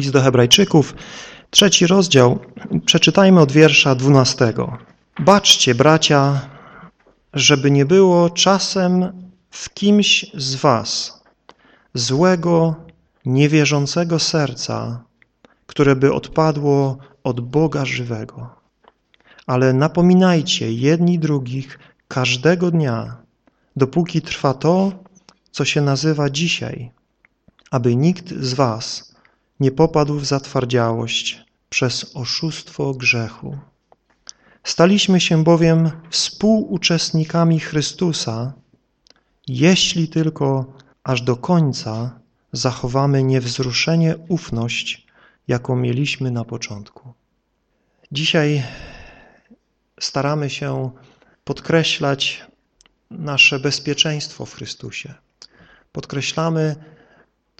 List do Hebrajczyków, trzeci rozdział, przeczytajmy od wiersza dwunastego. Baczcie, bracia, żeby nie było czasem w kimś z was złego, niewierzącego serca, które by odpadło od Boga żywego. Ale napominajcie jedni drugich każdego dnia, dopóki trwa to, co się nazywa dzisiaj, aby nikt z was nie popadł w zatwardziałość przez oszustwo grzechu. Staliśmy się bowiem współuczestnikami Chrystusa, jeśli tylko aż do końca zachowamy niewzruszenie ufność, jaką mieliśmy na początku. Dzisiaj staramy się podkreślać nasze bezpieczeństwo w Chrystusie. Podkreślamy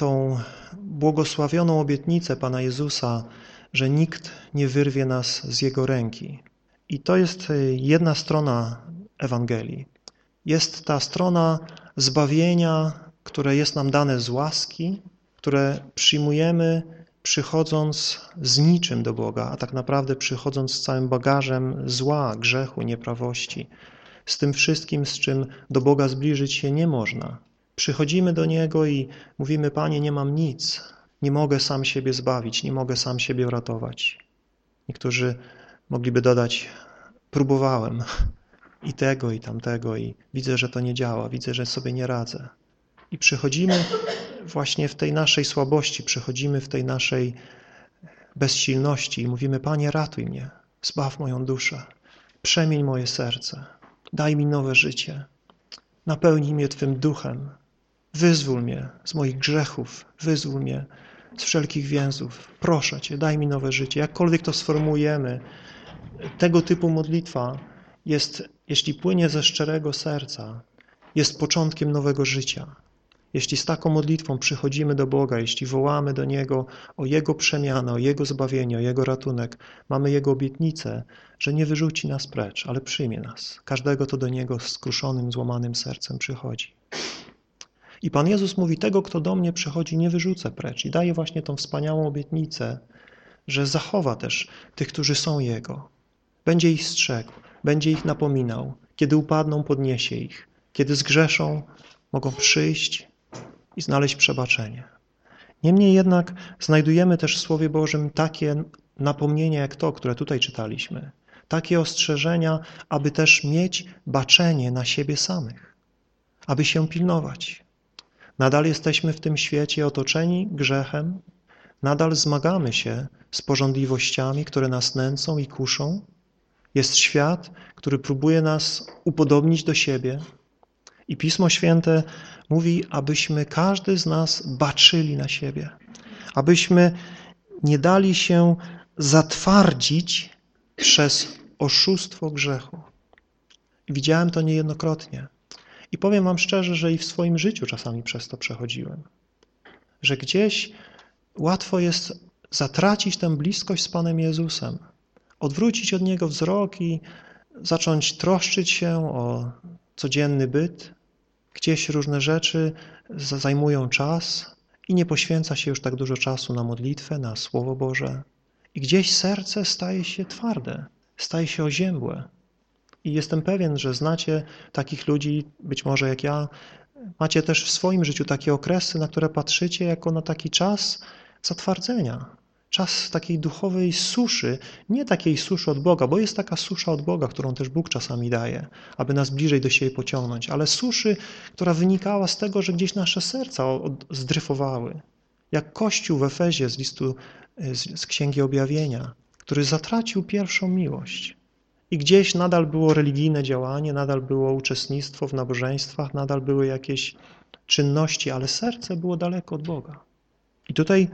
tą błogosławioną obietnicę Pana Jezusa, że nikt nie wyrwie nas z Jego ręki. I to jest jedna strona Ewangelii. Jest ta strona zbawienia, które jest nam dane z łaski, które przyjmujemy przychodząc z niczym do Boga, a tak naprawdę przychodząc z całym bagażem zła, grzechu, nieprawości, z tym wszystkim, z czym do Boga zbliżyć się nie można. Przychodzimy do Niego i mówimy, Panie, nie mam nic, nie mogę sam siebie zbawić, nie mogę sam siebie uratować. Niektórzy mogliby dodać, próbowałem i tego, i tamtego i widzę, że to nie działa, widzę, że sobie nie radzę. I przychodzimy właśnie w tej naszej słabości, przychodzimy w tej naszej bezsilności i mówimy, Panie, ratuj mnie, zbaw moją duszę, przemień moje serce, daj mi nowe życie, napełnij mnie Twym duchem, wyzwól mnie z moich grzechów, wyzwól mnie z wszelkich więzów. Proszę Cię, daj mi nowe życie. Jakkolwiek to sformułujemy, tego typu modlitwa jest, jeśli płynie ze szczerego serca, jest początkiem nowego życia. Jeśli z taką modlitwą przychodzimy do Boga, jeśli wołamy do Niego o Jego przemianę, o Jego zbawienie, o Jego ratunek, mamy Jego obietnicę, że nie wyrzuci nas precz, ale przyjmie nas. Każdego to do Niego z skruszonym, złamanym sercem przychodzi. I Pan Jezus mówi, tego, kto do mnie przychodzi, nie wyrzucę precz. I daje właśnie tą wspaniałą obietnicę, że zachowa też tych, którzy są Jego. Będzie ich strzegł, będzie ich napominał. Kiedy upadną, podniesie ich. Kiedy zgrzeszą, mogą przyjść i znaleźć przebaczenie. Niemniej jednak znajdujemy też w Słowie Bożym takie napomnienia jak to, które tutaj czytaliśmy. Takie ostrzeżenia, aby też mieć baczenie na siebie samych, aby się pilnować. Nadal jesteśmy w tym świecie otoczeni grzechem, nadal zmagamy się z porządliwościami, które nas nęcą i kuszą. Jest świat, który próbuje nas upodobnić do siebie, i Pismo Święte mówi, abyśmy każdy z nas baczyli na siebie, abyśmy nie dali się zatwardzić przez oszustwo grzechu. Widziałem to niejednokrotnie. I powiem wam szczerze, że i w swoim życiu czasami przez to przechodziłem. Że gdzieś łatwo jest zatracić tę bliskość z Panem Jezusem, odwrócić od Niego wzrok i zacząć troszczyć się o codzienny byt, Gdzieś różne rzeczy zajmują czas i nie poświęca się już tak dużo czasu na modlitwę, na Słowo Boże. I gdzieś serce staje się twarde, staje się oziębłe. I jestem pewien, że znacie takich ludzi, być może jak ja, macie też w swoim życiu takie okresy, na które patrzycie jako na taki czas zatwardzenia, czas takiej duchowej suszy, nie takiej suszy od Boga, bo jest taka susza od Boga, którą też Bóg czasami daje, aby nas bliżej do siebie pociągnąć, ale suszy, która wynikała z tego, że gdzieś nasze serca zdryfowały. Jak Kościół w Efezie z listu, z Księgi Objawienia, który zatracił pierwszą miłość. I gdzieś nadal było religijne działanie, nadal było uczestnictwo w nabożeństwach, nadal były jakieś czynności, ale serce było daleko od Boga. I tutaj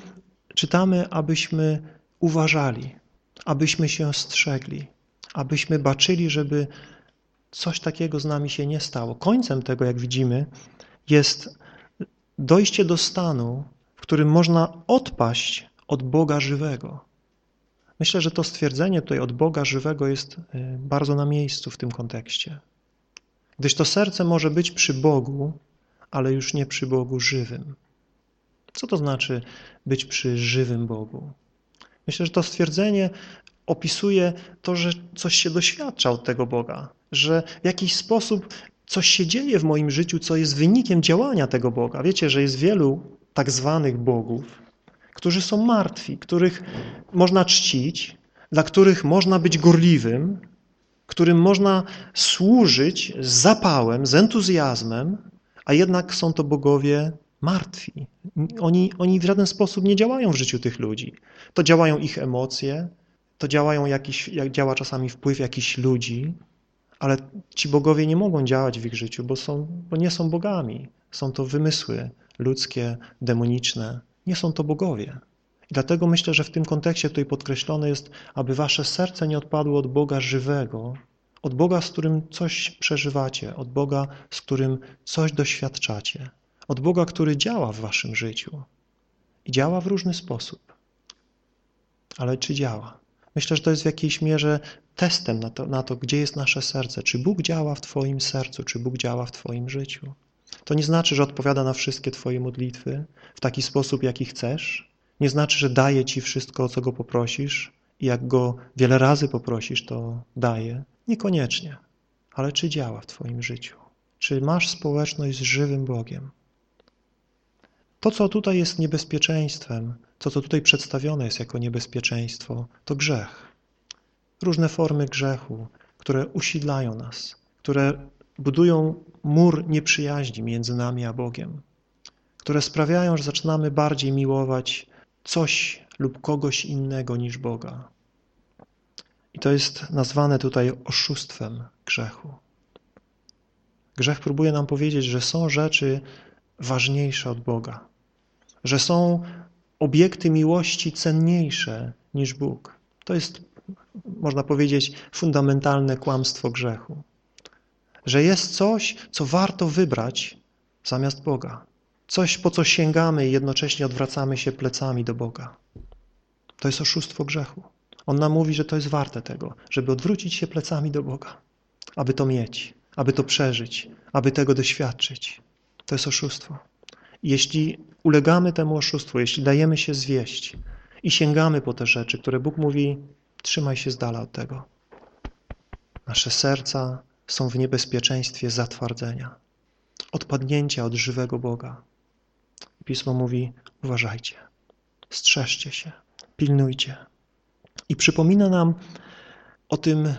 czytamy, abyśmy uważali, abyśmy się strzegli, abyśmy baczyli, żeby coś takiego z nami się nie stało. Końcem tego, jak widzimy, jest dojście do stanu, w którym można odpaść od Boga żywego. Myślę, że to stwierdzenie tutaj od Boga żywego jest y, bardzo na miejscu w tym kontekście. Gdyż to serce może być przy Bogu, ale już nie przy Bogu żywym. Co to znaczy być przy żywym Bogu? Myślę, że to stwierdzenie opisuje to, że coś się doświadcza od tego Boga, że w jakiś sposób coś się dzieje w moim życiu, co jest wynikiem działania tego Boga. Wiecie, że jest wielu tak zwanych bogów, którzy są martwi, których można czcić, dla których można być gorliwym, którym można służyć z zapałem, z entuzjazmem, a jednak są to bogowie martwi. Oni, oni w żaden sposób nie działają w życiu tych ludzi. To działają ich emocje, to działają jakiś, jak działa czasami wpływ jakichś ludzi, ale ci bogowie nie mogą działać w ich życiu, bo, są, bo nie są bogami. Są to wymysły ludzkie, demoniczne. Nie są to bogowie. I dlatego myślę, że w tym kontekście tutaj podkreślone jest, aby wasze serce nie odpadło od Boga żywego, od Boga, z którym coś przeżywacie, od Boga, z którym coś doświadczacie, od Boga, który działa w waszym życiu. I działa w różny sposób. Ale czy działa? Myślę, że to jest w jakiejś mierze testem na to, na to, gdzie jest nasze serce. Czy Bóg działa w Twoim sercu, czy Bóg działa w Twoim życiu. To nie znaczy, że odpowiada na wszystkie Twoje modlitwy w taki sposób, jaki chcesz. Nie znaczy, że daje Ci wszystko, o co Go poprosisz i jak Go wiele razy poprosisz, to daje. Niekoniecznie. Ale czy działa w Twoim życiu? Czy masz społeczność z żywym Bogiem? To, co tutaj jest niebezpieczeństwem, to, co tutaj przedstawione jest jako niebezpieczeństwo, to grzech. Różne formy grzechu, które usidlają nas, które budują mur nieprzyjaźni między nami a Bogiem, które sprawiają, że zaczynamy bardziej miłować coś lub kogoś innego niż Boga. I to jest nazwane tutaj oszustwem grzechu. Grzech próbuje nam powiedzieć, że są rzeczy ważniejsze od Boga, że są obiekty miłości cenniejsze niż Bóg. To jest, można powiedzieć, fundamentalne kłamstwo grzechu. Że jest coś, co warto wybrać zamiast Boga. Coś, po co sięgamy i jednocześnie odwracamy się plecami do Boga. To jest oszustwo grzechu. On nam mówi, że to jest warte tego, żeby odwrócić się plecami do Boga, aby to mieć, aby to przeżyć, aby tego doświadczyć. To jest oszustwo. Jeśli ulegamy temu oszustwu, jeśli dajemy się zwieść i sięgamy po te rzeczy, które Bóg mówi, trzymaj się z dala od tego. Nasze serca są w niebezpieczeństwie zatwardzenia, odpadnięcia od żywego Boga. Pismo mówi, uważajcie, strzeżcie się, pilnujcie. I przypomina nam o tym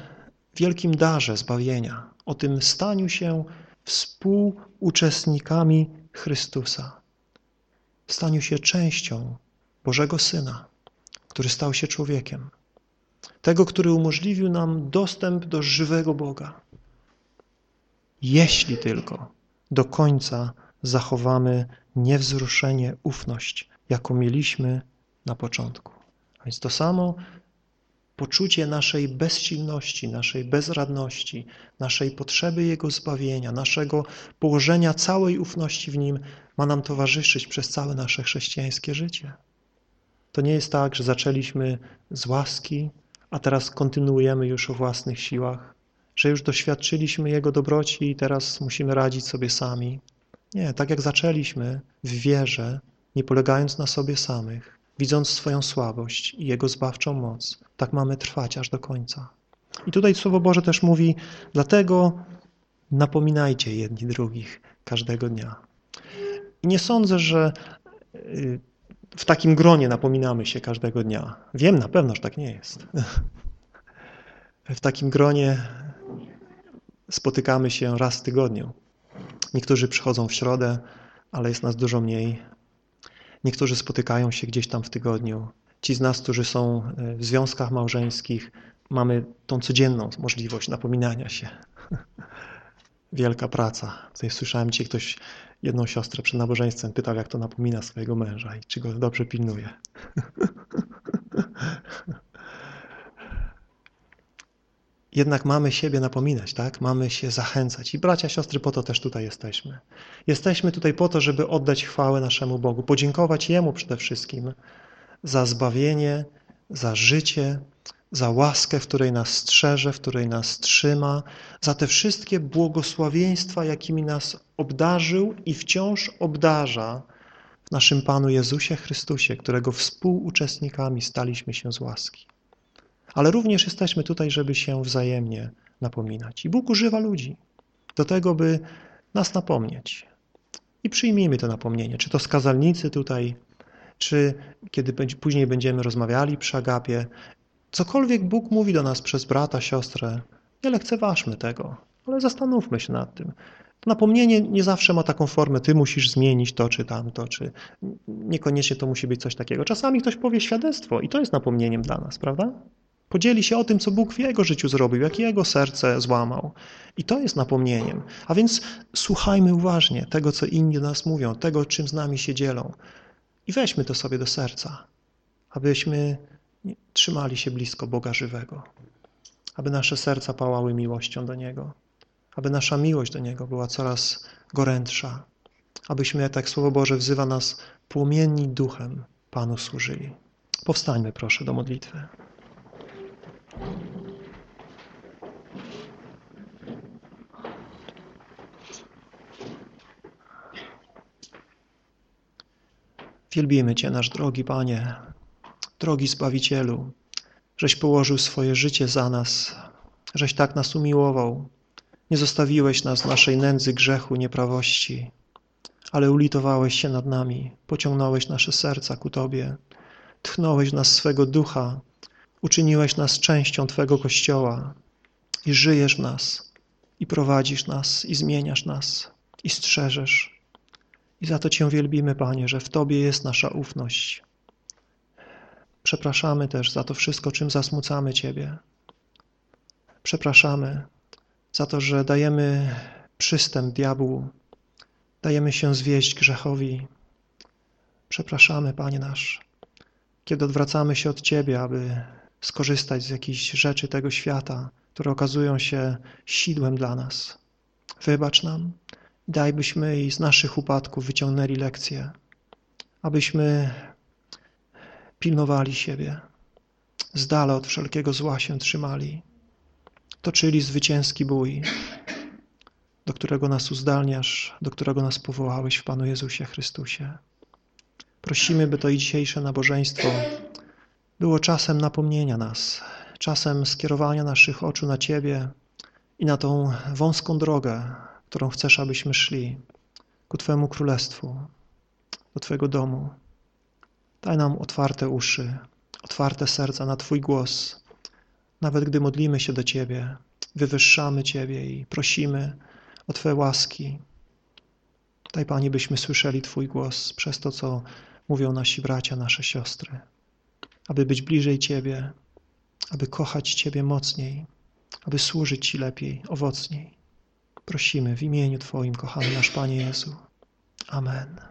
wielkim darze zbawienia, o tym staniu się współuczestnikami Chrystusa, staniu się częścią Bożego Syna, który stał się człowiekiem, tego, który umożliwił nam dostęp do żywego Boga. Jeśli tylko do końca zachowamy niewzruszenie ufność, jaką mieliśmy na początku. A więc to samo poczucie naszej bezsilności, naszej bezradności, naszej potrzeby Jego zbawienia, naszego położenia całej ufności w Nim ma nam towarzyszyć przez całe nasze chrześcijańskie życie. To nie jest tak, że zaczęliśmy z łaski, a teraz kontynuujemy już o własnych siłach, że już doświadczyliśmy Jego dobroci i teraz musimy radzić sobie sami. Nie, tak jak zaczęliśmy w wierze, nie polegając na sobie samych, widząc swoją słabość i Jego zbawczą moc, tak mamy trwać aż do końca. I tutaj Słowo Boże też mówi, dlatego napominajcie jedni drugich każdego dnia. I nie sądzę, że y, w takim gronie napominamy się każdego dnia. Wiem na pewno, że tak nie jest. W takim gronie spotykamy się raz w tygodniu. Niektórzy przychodzą w środę, ale jest nas dużo mniej. Niektórzy spotykają się gdzieś tam w tygodniu. Ci z nas, którzy są e, w związkach małżeńskich, mamy tą codzienną możliwość napominania się. Wielka praca. Tutaj słyszałem ci ktoś, jedną siostrę przed nabożeństwem pytał, jak to napomina swojego męża i czy go dobrze pilnuje. Jednak mamy siebie napominać, tak? Mamy się zachęcać. I bracia, siostry, po to też tutaj jesteśmy. Jesteśmy tutaj po to, żeby oddać chwałę naszemu Bogu, podziękować Jemu przede wszystkim za zbawienie, za życie, za łaskę, w której nas strzeże, w której nas trzyma, za te wszystkie błogosławieństwa, jakimi nas obdarzył i wciąż obdarza w naszym Panu Jezusie Chrystusie, którego współuczestnikami staliśmy się z łaski. Ale również jesteśmy tutaj, żeby się wzajemnie napominać. I Bóg używa ludzi do tego, by nas napomnieć. I przyjmijmy to napomnienie, czy to skazalnicy tutaj, czy kiedy później będziemy rozmawiali przy Agapie. Cokolwiek Bóg mówi do nas przez brata, siostrę, nie lekceważmy tego, ale zastanówmy się nad tym. Napomnienie nie zawsze ma taką formę, ty musisz zmienić to czy tamto, czy niekoniecznie to musi być coś takiego. Czasami ktoś powie świadectwo i to jest napomnieniem dla nas, prawda? Podzieli się o tym, co Bóg w jego życiu zrobił, jak jego serce złamał. I to jest napomnieniem. A więc słuchajmy uważnie tego, co inni do nas mówią, tego, czym z nami się dzielą. I weźmy to sobie do serca, abyśmy trzymali się blisko Boga żywego, aby nasze serca pałały miłością do Niego, aby nasza miłość do Niego była coraz gorętsza, abyśmy, tak Słowo Boże wzywa nas, płomienni duchem Panu służyli. Powstańmy proszę do modlitwy. Wielbimy Cię, nasz drogi Panie, drogi Zbawicielu, żeś położył swoje życie za nas, żeś tak nas umiłował. Nie zostawiłeś nas w naszej nędzy grzechu, nieprawości, ale ulitowałeś się nad nami, pociągnąłeś nasze serca ku Tobie, tchnąłeś nas swego ducha, uczyniłeś nas częścią Twego Kościoła i żyjesz w nas, i prowadzisz nas, i zmieniasz nas, i strzeżesz. I za to Cię wielbimy, Panie, że w Tobie jest nasza ufność. Przepraszamy też za to wszystko, czym zasmucamy Ciebie. Przepraszamy za to, że dajemy przystęp diabłu, dajemy się zwieść grzechowi. Przepraszamy, Panie nasz, kiedy odwracamy się od Ciebie, aby skorzystać z jakichś rzeczy tego świata, które okazują się sidłem dla nas. Wybacz nam Daj, byśmy i z naszych upadków wyciągnęli lekcje, abyśmy pilnowali siebie, z dala od wszelkiego zła się trzymali, toczyli zwycięski bój, do którego nas uzdalniasz, do którego nas powołałeś w Panu Jezusie Chrystusie. Prosimy, by to i dzisiejsze nabożeństwo było czasem napomnienia nas, czasem skierowania naszych oczu na Ciebie i na tą wąską drogę, którą chcesz, abyśmy szli ku Twojemu Królestwu, do Twojego domu. Daj nam otwarte uszy, otwarte serca na Twój głos. Nawet gdy modlimy się do Ciebie, wywyższamy Ciebie i prosimy o Twoje łaski. Daj, Panie, byśmy słyszeli Twój głos przez to, co mówią nasi bracia, nasze siostry. Aby być bliżej Ciebie, aby kochać Ciebie mocniej, aby służyć Ci lepiej, owocniej. Prosimy w imieniu Twoim, kochany nasz Panie Jezu. Amen.